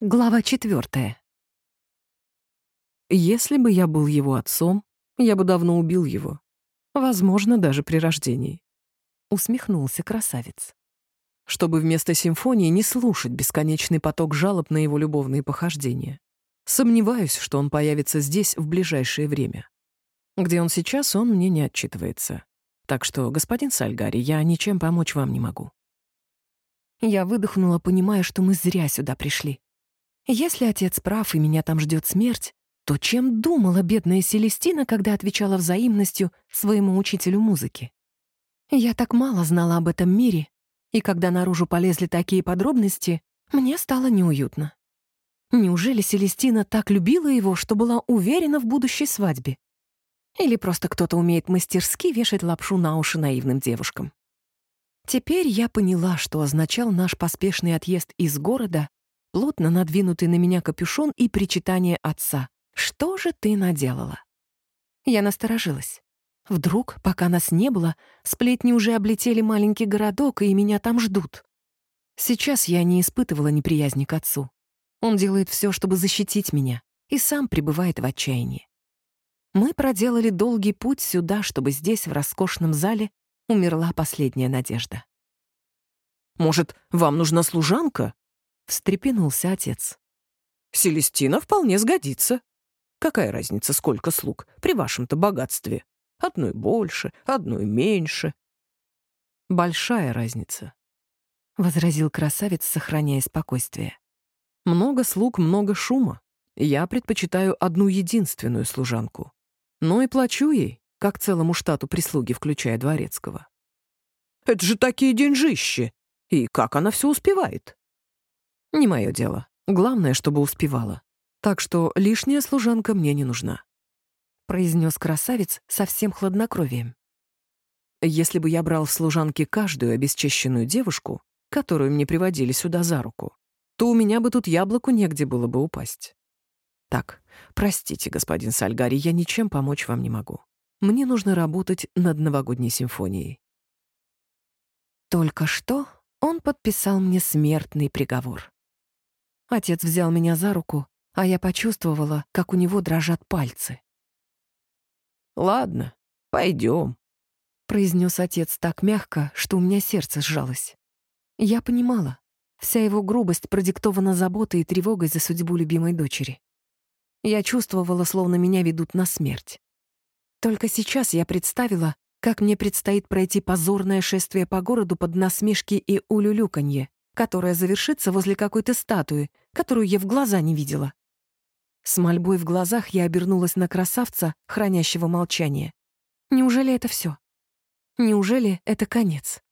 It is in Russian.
Глава четвертая. Если бы я был его отцом, я бы давно убил его. Возможно, даже при рождении. Усмехнулся красавец. Чтобы вместо симфонии не слушать бесконечный поток жалоб на его любовные похождения. Сомневаюсь, что он появится здесь в ближайшее время. Где он сейчас, он мне не отчитывается. Так что, господин Сальгари, я ничем помочь вам не могу. Я выдохнула, понимая, что мы зря сюда пришли. Если отец прав и меня там ждет смерть, то чем думала бедная Селестина, когда отвечала взаимностью своему учителю музыки? Я так мало знала об этом мире, и когда наружу полезли такие подробности, мне стало неуютно. Неужели Селестина так любила его, что была уверена в будущей свадьбе? Или просто кто-то умеет мастерски вешать лапшу на уши наивным девушкам? Теперь я поняла, что означал наш поспешный отъезд из города плотно надвинутый на меня капюшон и причитание отца. «Что же ты наделала?» Я насторожилась. Вдруг, пока нас не было, сплетни уже облетели маленький городок, и меня там ждут. Сейчас я не испытывала неприязни к отцу. Он делает все, чтобы защитить меня, и сам пребывает в отчаянии. Мы проделали долгий путь сюда, чтобы здесь, в роскошном зале, умерла последняя надежда. «Может, вам нужна служанка?» Встрепенулся отец. «Селестина вполне сгодится. Какая разница, сколько слуг при вашем-то богатстве? Одной больше, одной меньше». «Большая разница», — возразил красавец, сохраняя спокойствие. «Много слуг, много шума. Я предпочитаю одну единственную служанку. Но и плачу ей, как целому штату прислуги, включая дворецкого». «Это же такие деньжищи! И как она все успевает?» Не мое дело. Главное, чтобы успевала. Так что лишняя служанка мне не нужна. Произнес красавец со всем хладнокровием. Если бы я брал в служанки каждую обесчещенную девушку, которую мне приводили сюда за руку, то у меня бы тут яблоку негде было бы упасть. Так, простите, господин Сальгари, я ничем помочь вам не могу. Мне нужно работать над новогодней симфонией. Только что он подписал мне смертный приговор. Отец взял меня за руку, а я почувствовала, как у него дрожат пальцы. «Ладно, пойдем», — произнес отец так мягко, что у меня сердце сжалось. Я понимала, вся его грубость продиктована заботой и тревогой за судьбу любимой дочери. Я чувствовала, словно меня ведут на смерть. Только сейчас я представила, как мне предстоит пройти позорное шествие по городу под насмешки и улюлюканье, которая завершится возле какой-то статуи, которую я в глаза не видела. С мольбой в глазах я обернулась на красавца, хранящего молчание. Неужели это все? Неужели это конец?